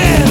Yeah.